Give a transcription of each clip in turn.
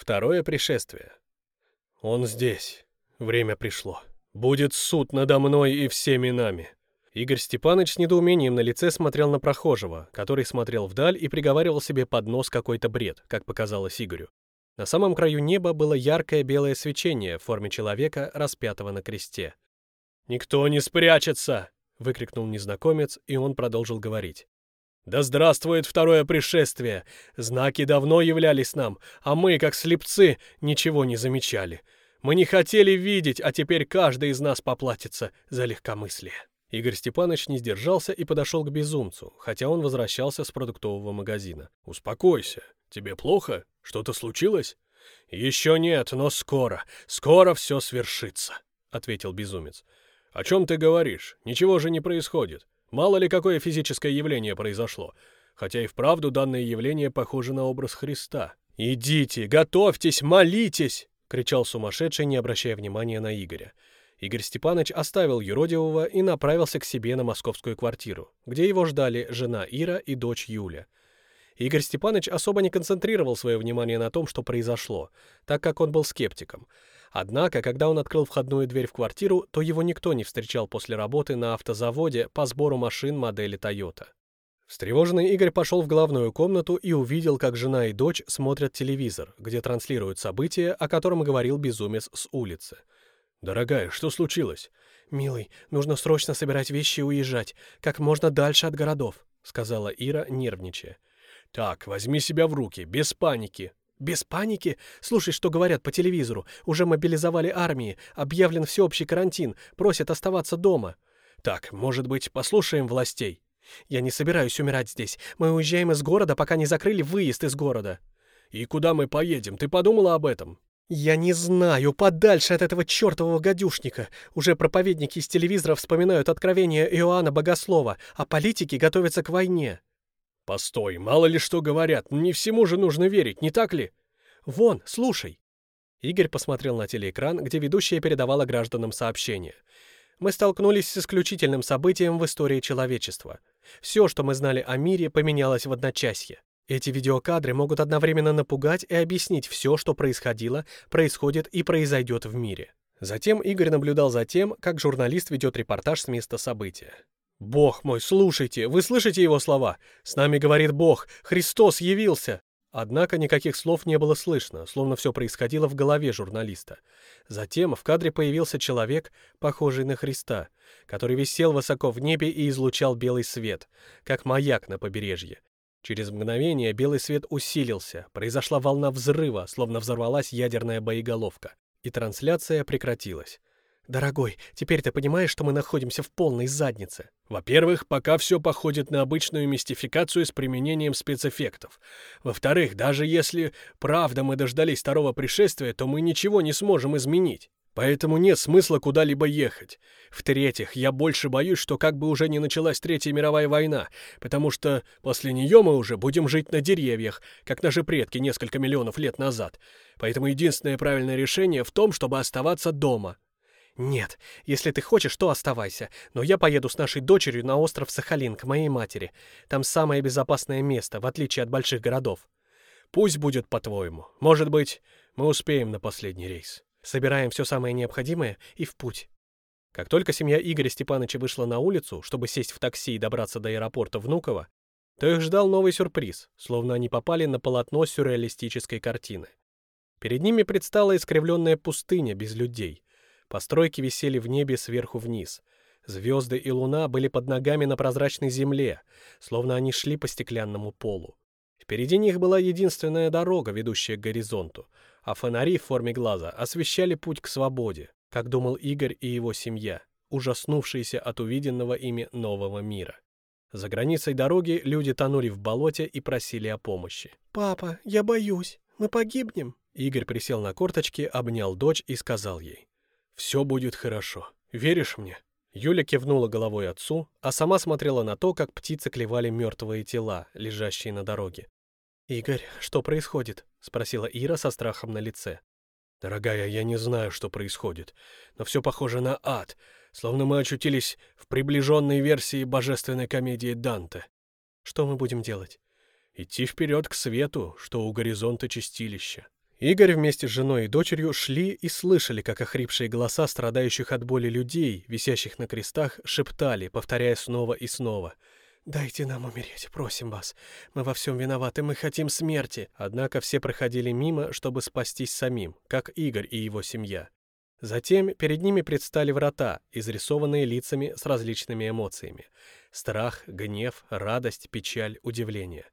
Второе пришествие. Он здесь. Время пришло. Будет суд надо мной и всеми нами. Игорь Степанович с недоумением на лице смотрел на прохожего, который смотрел вдаль и приговаривал себе под нос какой-то бред, как показалось Игорю. На самом краю неба было яркое белое свечение в форме человека, распятого на кресте. «Никто не спрячется!» — выкрикнул незнакомец, и он продолжил говорить. Да здравствует второе пришествие! Знаки давно являлись нам, а мы, как слепцы, ничего не замечали. Мы не хотели видеть, а теперь каждый из нас поплатится за легкомыслие». Игорь Степанович не сдержался и подошел к безумцу, хотя он возвращался с продуктового магазина. «Успокойся. Тебе плохо? Что-то случилось?» «Еще нет, но скоро. Скоро все свершится», — ответил безумец. «О чем ты говоришь? Ничего же не происходит. Мало ли какое физическое явление произошло, хотя и вправду данное явление похоже на образ Христа. «Идите, готовьтесь, молитесь!» — кричал сумасшедший, не обращая внимания на Игоря. Игорь Степанович оставил юродивого и направился к себе на московскую квартиру, где его ждали жена Ира и дочь Юля. Игорь Степанович особо не концентрировал свое внимание на том, что произошло, так как он был скептиком — Однако, когда он открыл входную дверь в квартиру, то его никто не встречал после работы на автозаводе по сбору машин модели Toyota. Встревоженный Игорь пошел в главную комнату и увидел, как жена и дочь смотрят телевизор, где транслируют события, о котором говорил безумец с улицы. «Дорогая, что случилось?» «Милый, нужно срочно собирать вещи и уезжать, как можно дальше от городов», — сказала Ира, нервничая. «Так, возьми себя в руки, без паники», без паники? Слушай, что говорят по телевизору. Уже мобилизовали армии, объявлен всеобщий карантин, просят оставаться дома. Так, может быть, послушаем властей? Я не собираюсь умирать здесь. Мы уезжаем из города, пока не закрыли выезд из города. И куда мы поедем? Ты подумала об этом? Я не знаю, подальше от этого чертового гадюшника. Уже проповедники из телевизора вспоминают откровения Иоанна Богослова, а политики готовятся к войне. «Постой, мало ли что говорят, не всему же нужно верить, не так ли?» «Вон, слушай!» Игорь посмотрел на телеэкран, где ведущая передавала гражданам сообщение. «Мы столкнулись с исключительным событием в истории человечества. Все, что мы знали о мире, поменялось в одночасье. Эти видеокадры могут одновременно напугать и объяснить все, что происходило, происходит и произойдет в мире». Затем Игорь наблюдал за тем, как журналист ведет репортаж с места события. «Бог мой, слушайте, вы слышите его слова? С нами говорит Бог, Христос явился!» Однако никаких слов не было слышно, словно все происходило в голове журналиста. Затем в кадре появился человек, похожий на Христа, который висел высоко в небе и излучал белый свет, как маяк на побережье. Через мгновение белый свет усилился, произошла волна взрыва, словно взорвалась ядерная боеголовка, и трансляция прекратилась. «Дорогой, теперь ты понимаешь, что мы находимся в полной заднице?» Во-первых, пока все походит на обычную мистификацию с применением спецэффектов. Во-вторых, даже если правда мы дождались второго пришествия, то мы ничего не сможем изменить. Поэтому нет смысла куда-либо ехать. В-третьих, я больше боюсь, что как бы уже не началась Третья мировая война, потому что после нее мы уже будем жить на деревьях, как наши предки несколько миллионов лет назад. Поэтому единственное правильное решение в том, чтобы оставаться дома. «Нет, если ты хочешь, то оставайся, но я поеду с нашей дочерью на остров Сахалин к моей матери. Там самое безопасное место, в отличие от больших городов». «Пусть будет по-твоему. Может быть, мы успеем на последний рейс. Собираем все самое необходимое и в путь». Как только семья Игоря Степановича вышла на улицу, чтобы сесть в такси и добраться до аэропорта Внуково, то их ждал новый сюрприз, словно они попали на полотно сюрреалистической картины. Перед ними предстала искривленная пустыня без людей — Постройки висели в небе сверху вниз. Звезды и луна были под ногами на прозрачной земле, словно они шли по стеклянному полу. Впереди них была единственная дорога, ведущая к горизонту, а фонари в форме глаза освещали путь к свободе, как думал Игорь и его семья, ужаснувшиеся от увиденного ими нового мира. За границей дороги люди тонули в болоте и просили о помощи. «Папа, я боюсь. Мы погибнем». Игорь присел на корточки, обнял дочь и сказал ей. «Все будет хорошо. Веришь мне?» Юля кивнула головой отцу, а сама смотрела на то, как птицы клевали мертвые тела, лежащие на дороге. «Игорь, что происходит?» — спросила Ира со страхом на лице. «Дорогая, я не знаю, что происходит, но все похоже на ад, словно мы очутились в приближенной версии божественной комедии Данте. Что мы будем делать?» «Идти вперед к свету, что у горизонта чистилища. Игорь вместе с женой и дочерью шли и слышали, как охрипшие голоса страдающих от боли людей, висящих на крестах, шептали, повторяя снова и снова. «Дайте нам умереть, просим вас. Мы во всем виноваты, мы хотим смерти». Однако все проходили мимо, чтобы спастись самим, как Игорь и его семья. Затем перед ними предстали врата, изрисованные лицами с различными эмоциями. Страх, гнев, радость, печаль, удивление.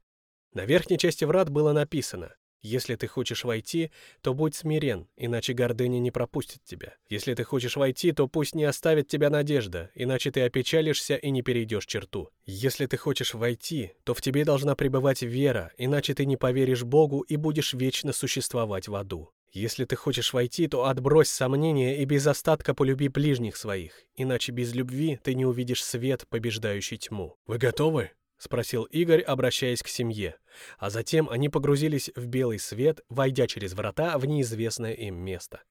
На верхней части врат было написано если ты хочешь войти, то будь смирен, иначе гордыня не пропустит тебя. Если ты хочешь войти, то пусть не оставит тебя надежда, иначе ты опечалишься и не перейдешь черту. Если ты хочешь войти, то в тебе должна пребывать вера, иначе ты не поверишь Богу и будешь вечно существовать в аду. Если ты хочешь войти, то отбрось сомнения и без остатка полюби ближних своих, иначе без любви ты не увидишь свет, побеждающий тьму. Вы готовы? — спросил Игорь, обращаясь к семье. А затем они погрузились в белый свет, войдя через врата в неизвестное им место.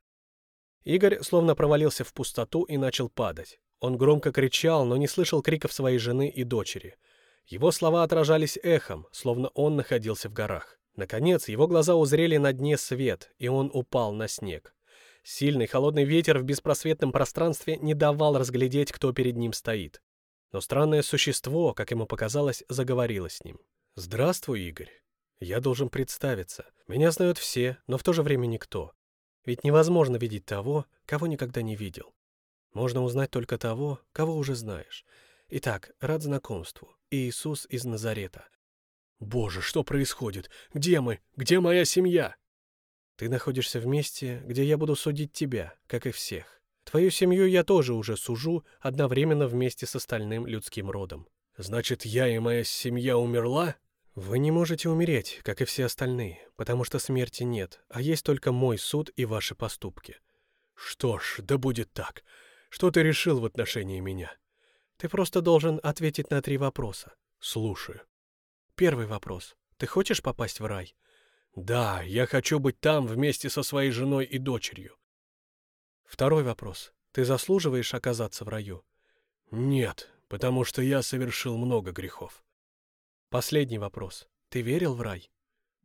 Игорь словно провалился в пустоту и начал падать. Он громко кричал, но не слышал криков своей жены и дочери. Его слова отражались эхом, словно он находился в горах. Наконец, его глаза узрели на дне свет, и он упал на снег. Сильный холодный ветер в беспросветном пространстве не давал разглядеть, кто перед ним стоит. Но странное существо, как ему показалось, заговорило с ним. «Здравствуй, Игорь. Я должен представиться. Меня знают все, но в то же время никто. Ведь невозможно видеть того, кого никогда не видел. Можно узнать только того, кого уже знаешь. Итак, рад знакомству. Иисус из Назарета. Боже, что происходит? Где мы? Где моя семья? Ты находишься в месте, где я буду судить тебя, как и всех. Твою семью я тоже уже сужу одновременно вместе с остальным людским родом. Значит, я и моя семья умерла? Вы не можете умереть, как и все остальные, потому что смерти нет, а есть только мой суд и ваши поступки. Что ж, да будет так. Что ты решил в отношении меня? Ты просто должен ответить на три вопроса. Слушаю. Первый вопрос. Ты хочешь попасть в рай? Да, я хочу быть там вместе со своей женой и дочерью. Второй вопрос. Ты заслуживаешь оказаться в раю? Нет, потому что я совершил много грехов. Последний вопрос. Ты верил в рай?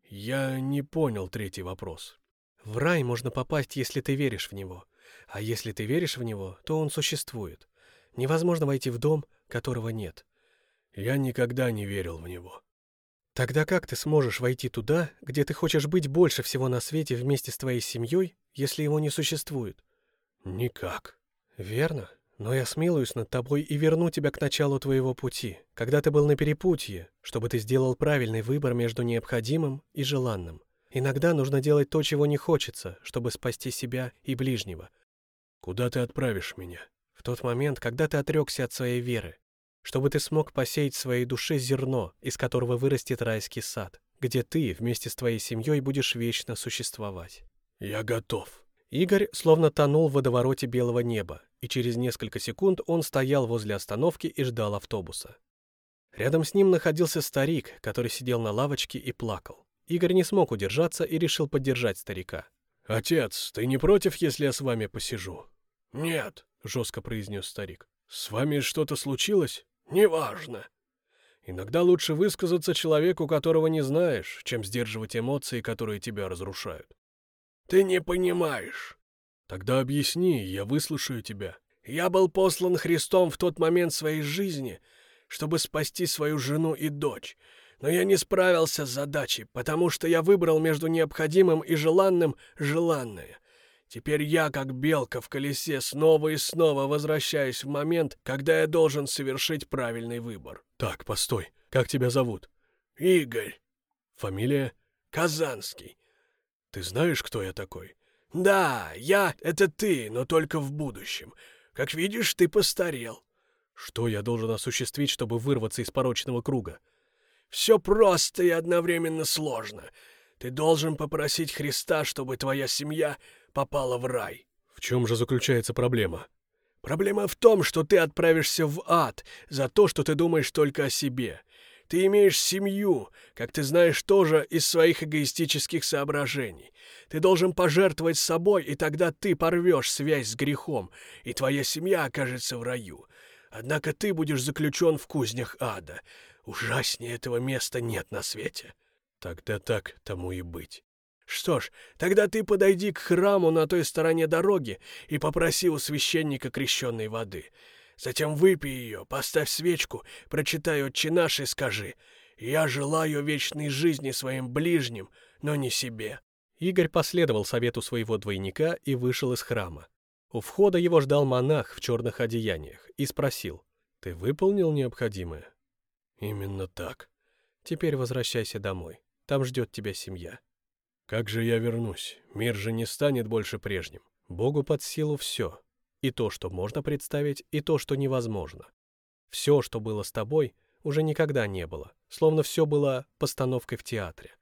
Я не понял третий вопрос. В рай можно попасть, если ты веришь в него. А если ты веришь в него, то он существует. Невозможно войти в дом, которого нет. Я никогда не верил в него. Тогда как ты сможешь войти туда, где ты хочешь быть больше всего на свете вместе с твоей семьей, если его не существует? «Никак». «Верно. Но я смилуюсь над тобой и верну тебя к началу твоего пути, когда ты был на перепутье, чтобы ты сделал правильный выбор между необходимым и желанным. Иногда нужно делать то, чего не хочется, чтобы спасти себя и ближнего. Куда ты отправишь меня? В тот момент, когда ты отрекся от своей веры, чтобы ты смог посеять в своей душе зерно, из которого вырастет райский сад, где ты вместе с твоей семьей будешь вечно существовать. Я готов. Игорь словно тонул в водовороте белого неба, и через несколько секунд он стоял возле остановки и ждал автобуса. Рядом с ним находился старик, который сидел на лавочке и плакал. Игорь не смог удержаться и решил поддержать старика. «Отец, ты не против, если я с вами посижу?» «Нет», — жестко произнес старик. «С вами что-то случилось?» «Неважно». «Иногда лучше высказаться человеку, которого не знаешь, чем сдерживать эмоции, которые тебя разрушают. Ты не понимаешь. Тогда объясни, я выслушаю тебя. Я был послан Христом в тот момент своей жизни, чтобы спасти свою жену и дочь. Но я не справился с задачей, потому что я выбрал между необходимым и желанным желанное. Теперь я, как белка в колесе, снова и снова возвращаюсь в момент, когда я должен совершить правильный выбор. Так, постой. Как тебя зовут? Игорь. Фамилия? Казанский. Ты знаешь, кто я такой? Да, я — это ты, но только в будущем. Как видишь, ты постарел. Что я должен осуществить, чтобы вырваться из порочного круга? Все просто и одновременно сложно. Ты должен попросить Христа, чтобы твоя семья попала в рай. В чем же заключается проблема? Проблема в том, что ты отправишься в ад за то, что ты думаешь только о себе. Ты имеешь семью, как ты знаешь, тоже из своих эгоистических соображений. Ты должен пожертвовать собой, и тогда ты порвешь связь с грехом, и твоя семья окажется в раю. Однако ты будешь заключен в кузнях ада. Ужаснее этого места нет на свете. Тогда так тому и быть. Что ж, тогда ты подойди к храму на той стороне дороги и попроси у священника крещенной воды. Затем выпей ее, поставь свечку, прочитай «Отче наш» и скажи «Я желаю вечной жизни своим ближним, но не себе». Игорь последовал совету своего двойника и вышел из храма. У входа его ждал монах в черных одеяниях и спросил, «Ты выполнил необходимое?» «Именно так. Теперь возвращайся домой. Там ждет тебя семья». «Как же я вернусь? Мир же не станет больше прежним. Богу под силу все. И то, что можно представить, и то, что невозможно. Все, что было с тобой, уже никогда не было, словно все было постановкой в театре.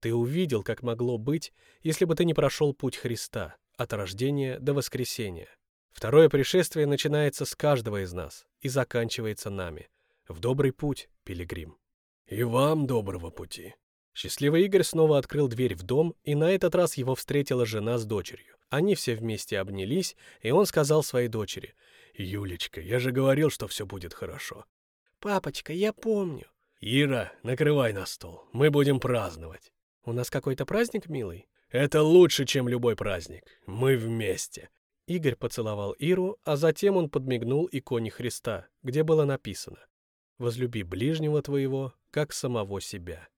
Ты увидел, как могло быть, если бы ты не прошел путь Христа, от рождения до воскресения. Второе пришествие начинается с каждого из нас и заканчивается нами. В добрый путь, пилигрим. И вам доброго пути. Счастливый Игорь снова открыл дверь в дом, и на этот раз его встретила жена с дочерью. Они все вместе обнялись, и он сказал своей дочери, «Юлечка, я же говорил, что все будет хорошо». «Папочка, я помню». «Ира, накрывай на стол, мы будем праздновать». «У нас какой-то праздник, милый?» Это лучше, чем любой праздник. Мы вместе. Игорь поцеловал Иру, а затем он подмигнул иконе Христа, где было написано «Возлюби ближнего твоего, как самого себя».